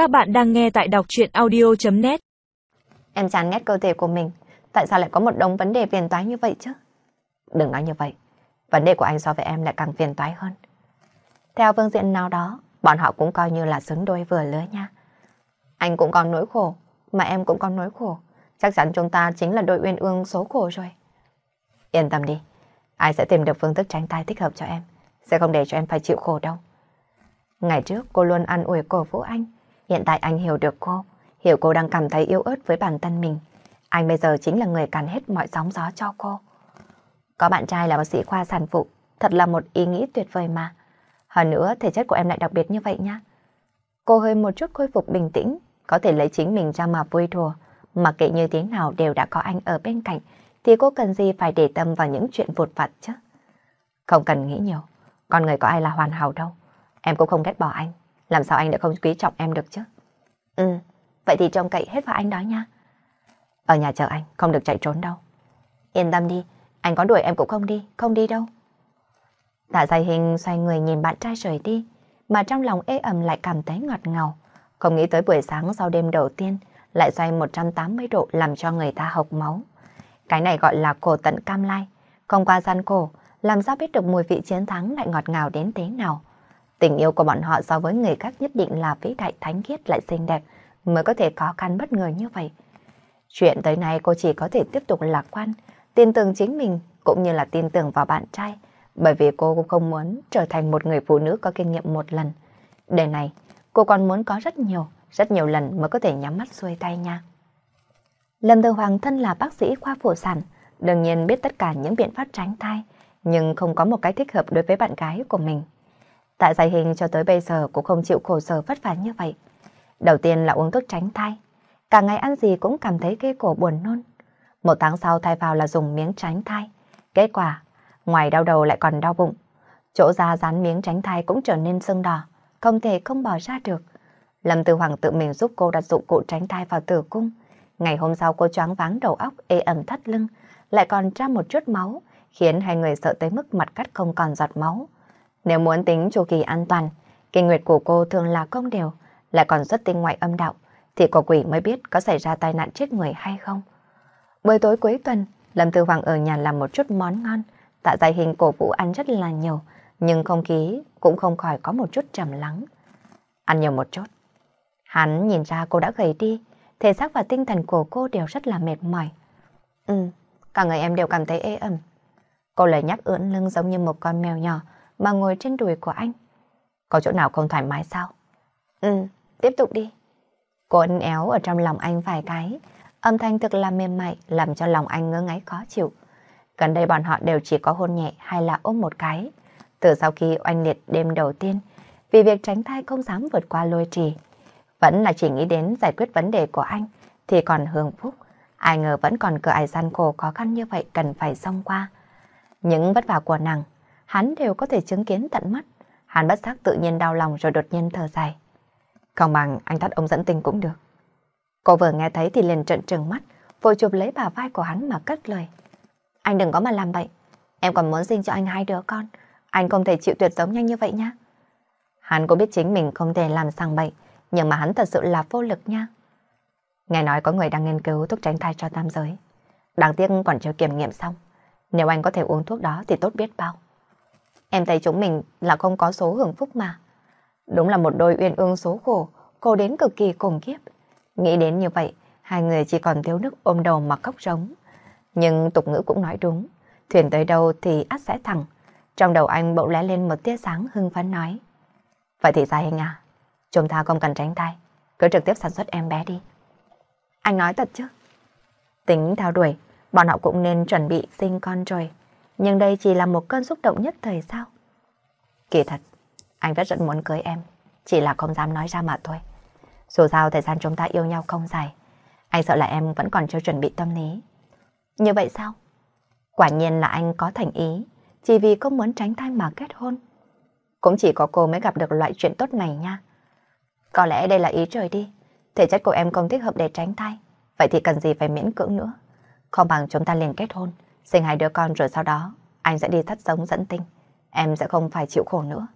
Các bạn đang nghe tại đọc chuyện audio.net Em chán ghét cơ thể của mình. Tại sao lại có một đống vấn đề phiền toái như vậy chứ? Đừng nói như vậy. Vấn đề của anh so với em lại càng phiền toái hơn. Theo phương diện nào đó, bọn họ cũng coi như là xứng đôi vừa lứa nha. Anh cũng còn nỗi khổ, mà em cũng còn nỗi khổ. Chắc chắn chúng ta chính là đôi uyên ương số khổ rồi. Yên tâm đi, ai sẽ tìm được phương thức tránh tai thích hợp cho em. Sẽ không để cho em phải chịu khổ đâu. Ngày trước cô luôn ăn ủi cổ vũ anh. Hiện tại anh hiểu được cô, hiểu cô đang cảm thấy yếu ớt với bản thân mình. Anh bây giờ chính là người cản hết mọi sóng gió cho cô. Có bạn trai là bác sĩ khoa sản phụ, thật là một ý nghĩ tuyệt vời mà. Hơn nữa, thể chất của em lại đặc biệt như vậy nhá. Cô hơi một chút khôi phục bình tĩnh, có thể lấy chính mình ra mà vui đùa. Mặc kệ như thế nào đều đã có anh ở bên cạnh, thì cô cần gì phải để tâm vào những chuyện vụt vặt chứ? Không cần nghĩ nhiều, con người có ai là hoàn hảo đâu. Em cũng không ghét bỏ anh, làm sao anh đã không quý trọng em được chứ? Ừ, vậy thì trông cậy hết vào anh đó nha. Ở nhà chờ anh, không được chạy trốn đâu. Yên tâm đi, anh có đuổi em cũng không đi, không đi đâu. Tạ dài hình xoay người nhìn bạn trai rời đi, mà trong lòng ê ẩm lại cảm thấy ngọt ngào. Không nghĩ tới buổi sáng sau đêm đầu tiên, lại xoay 180 độ làm cho người ta hộc máu. Cái này gọi là cổ tận cam lai. Không qua gian khổ, làm sao biết được mùi vị chiến thắng lại ngọt ngào đến thế nào. Tình yêu của bọn họ so với người khác nhất định là vĩ đại thánh khiết lại xinh đẹp, mới có thể khó khăn bất ngờ như vậy. Chuyện tới nay cô chỉ có thể tiếp tục lạc quan, tin tưởng chính mình cũng như là tin tưởng vào bạn trai, bởi vì cô cũng không muốn trở thành một người phụ nữ có kinh nghiệm một lần. Đời này, cô còn muốn có rất nhiều, rất nhiều lần mới có thể nhắm mắt xuôi tay nha. Lâm Tư Hoàng thân là bác sĩ khoa phụ sản, đương nhiên biết tất cả những biện pháp tránh thai, nhưng không có một cái thích hợp đối với bạn gái của mình. Tại giải hình cho tới bây giờ cũng không chịu khổ sở vất vả như vậy. Đầu tiên là uống thuốc tránh thai, cả ngày ăn gì cũng cảm thấy ghê cổ buồn nôn. Một tháng sau thay vào là dùng miếng tránh thai. Kết quả, ngoài đau đầu lại còn đau bụng. Chỗ da dán miếng tránh thai cũng trở nên sưng đỏ, không thể không bỏ ra được. Lâm Tư Hoàng tự mình giúp cô đặt dụng cụ tránh thai vào tử cung. Ngày hôm sau cô choáng váng đầu óc, ê ẩm thắt lưng, lại còn ra một chút máu, khiến hai người sợ tới mức mặt cắt không còn giọt máu. Nếu muốn tính chu kỳ an toàn, kinh nguyệt của cô thường là không đều, lại còn xuất tinh ngoại âm đạo, thì quả quỷ mới biết có xảy ra tai nạn chết người hay không. Buổi tối cuối tuần, Lâm Tư Hoàng ở nhà làm một chút món ngon, tạ giải hình cổ vũ ăn rất là nhiều, nhưng không khí cũng không khỏi có một chút trầm lắng. Ăn nhiều một chút. Hắn nhìn ra cô đã gầy đi, thể xác và tinh thần của cô đều rất là mệt mỏi. Ừ, cả người em đều cảm thấy ê ẩm. Cô lời nhắc ưỡn lưng giống như một con mèo nhỏ mà ngồi trên đùi của anh. Có chỗ nào không thoải mái sao? Ừ, tiếp tục đi. Cô ấn éo ở trong lòng anh vài cái, âm thanh thực là mềm mại làm cho lòng anh ngơ ngáy khó chịu. Gần đây bọn họ đều chỉ có hôn nhẹ hay là ôm một cái. Từ sau khi oanh liệt đêm đầu tiên, vì việc tránh thai không dám vượt qua lôi trì. Vẫn là chỉ nghĩ đến giải quyết vấn đề của anh, thì còn hưởng phúc. Ai ngờ vẫn còn cửa ải gian khổ khó khăn như vậy cần phải xông qua. Những vất vả của nàng, hắn đều có thể chứng kiến tận mắt. Hắn bất giác tự nhiên đau lòng rồi đột nhiên thở dài. Không bằng anh thắt ông dẫn tình cũng được. Cô vừa nghe thấy thì liền trợn trừng mắt, vội chụp lấy bà vai của hắn mà cất lời. Anh đừng có mà làm vậy. Em còn muốn sinh cho anh hai đứa con. Anh không thể chịu tuyệt giống nhanh như vậy nha. Hắn cũng biết chính mình không thể làm sang bệnh nhưng mà hắn thật sự là vô lực nha. Nghe nói có người đang nghiên cứu thuốc tránh thai cho tam giới. Đáng tiếc còn chưa kiểm nghiệm xong. Nếu anh có thể uống thuốc đó thì tốt biết bao. Em thấy chúng mình là không có số hưởng phúc mà. Đúng là một đôi uyên ương số khổ, cô đến cực kỳ khủng khiếp. Nghĩ đến như vậy, hai người chỉ còn thiếu nước ôm đầu mà khóc rống. Nhưng tục ngữ cũng nói đúng, thuyền tới đâu thì át sẽ thẳng. Trong đầu anh bỗng lóe lên một tia sáng hưng phấn nói. Vậy thì Gia Hình à, chúng ta không cần tránh tay, cứ trực tiếp sản xuất em bé đi. Anh nói thật chứ? Tính theo đuổi, bọn họ cũng nên chuẩn bị sinh con rồi. Nhưng đây chỉ là một cơn xúc động nhất thời sao? Kỳ thật, anh rất rất muốn cưới em, chỉ là không dám nói ra mà thôi. Dù sao thời gian chúng ta yêu nhau không dài, anh sợ là em vẫn còn chưa chuẩn bị tâm lý. Như vậy sao? Quả nhiên là anh có thành ý, chỉ vì không muốn tránh thai mà kết hôn. Cũng chỉ có cô mới gặp được loại chuyện tốt này nha. Có lẽ đây là ý trời đi, thể chất của em không thích hợp để tránh thai, vậy thì cần gì phải miễn cưỡng nữa. Không bằng chúng ta liền kết hôn, sinh hai đứa con rồi sau đó, anh sẽ đi thắt giống dẫn tinh. Em sẽ không phải chịu khổ nữa.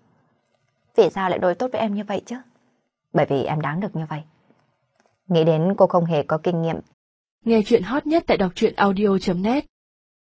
Vì sao lại đối tốt với em như vậy chứ? bởi vì em đáng được như vậy. Nghĩ đến cô không hề có kinh nghiệm. Nghe chuyện hot nhất tại đọc truyện audio.net